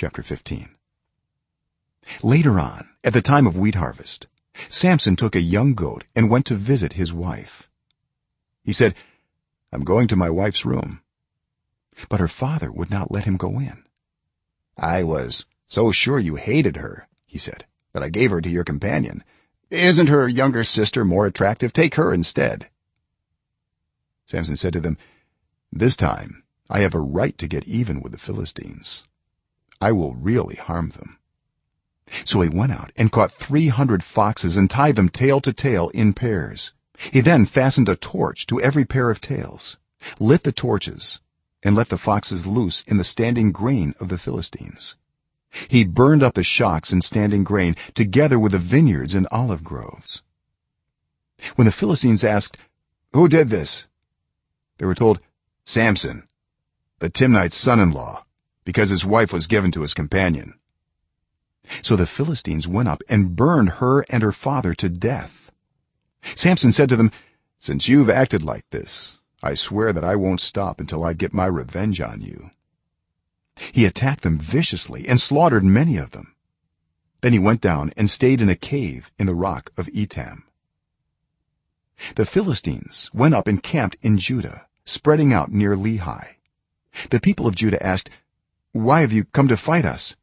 chapter 15 later on at the time of wheat harvest samson took a young goat and went to visit his wife. He said i'm going to my wife's room. But her father would not let him go in. I was so sure you hated her he said that i gave her to your companion. Isn't her younger sister more attractive? Take her instead. Samson said to them this time i have a right to get even with the philistines i will really harm them. So he went out and caught 300 foxes and tied them tail to tail in pairs. He then fastened a torch to every pair of tails lit the torches and let the foxes loose in the standing grain of the philistines. He burned up the shocks and standing grain together with the vineyards and olive groves. When the philistines asked who did this? they were told samson the timnite's son-in-law because his wife was given to his companion. So the philistines went up and burned her and her father to death. Samson said to them since you've acted like this i swear that i won't stop until i get my revenge on you. He attacked them viciously and slaughtered many of them. Then he went down and stayed in a cave in the rock of etam. The philistines went up and camped in judah spreading out near lehi. The people of judah asked why have you come to fight us?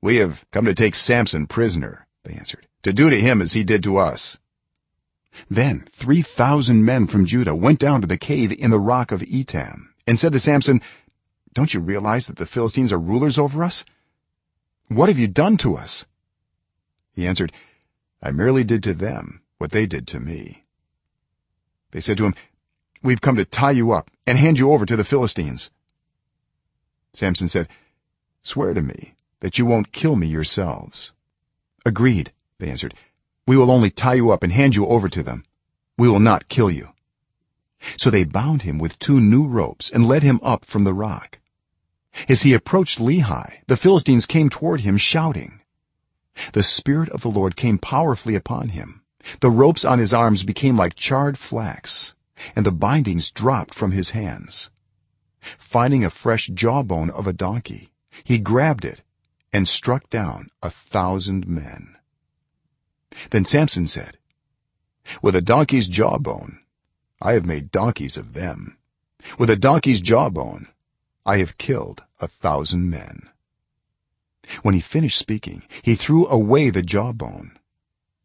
We have come to take samson prisoner they answered to do to him as he did to us. Then 3000 men from judah went down to the cave in the rock of etam and said to samson don't you realize that the philistines are rulers over us? What have you done to us? He answered i merely did to them what they did to me. They said to him we've come to tie you up and hand you over to the philistines samson said swear to me that you won't kill me yourselves. Agreed they answered. We will only tie you up and hand you over to them. We will not kill you. So they bound him with two new ropes and led him up from the rock. As he approached lehi the philistines came toward him shouting. The spirit of the lord came powerfully upon him. The ropes on his arms became like charred flax and the bindings dropped from his hands finding a fresh jawbone of a donkey he grabbed it and struck down a thousand men. Then samson said with a donkey's jawbone i have made donkeys of them. With a donkey's jawbone i have killed a thousand men. When he finished speaking he threw away the jawbone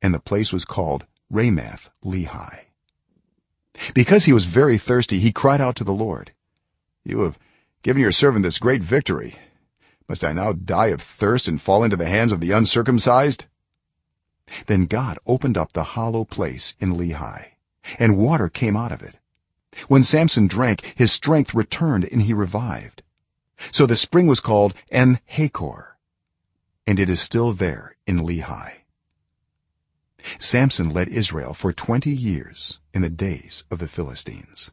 and the place was called ramath lehi. Because he was very thirsty he cried out to the lord you have given your servant this great victory. Must i now die of thirst and fall into the hands of the uncircumcised? Then god opened up the hollow place in lehi and water came out of it. When samson drank his strength returned and he revived. So the spring was called en hakkore and it is still there in lehi. Samson led israel for 20 years in the days of the philistines